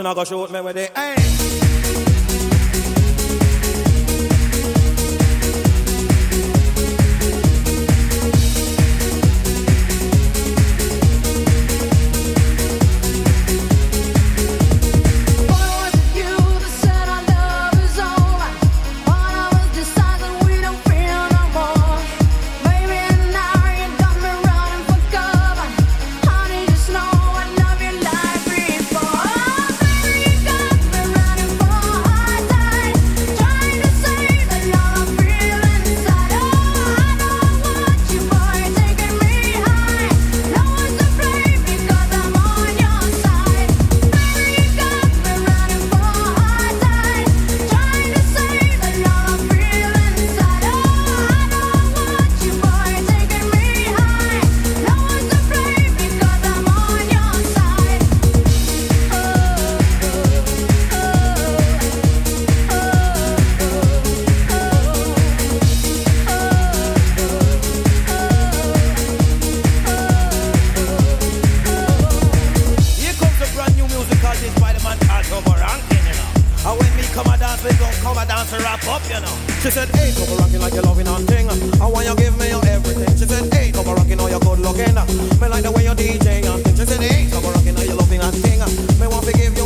She not go shoot me with the aim. dance and wrap up, you know. She said, hey, come rocking like you're loving on thing. I want you give me your everything. She said, hey, come rocking oh, all your good looking. Me like the way you're DJing. She said, hey, come rocking oh, all your loving on thing. Me want to give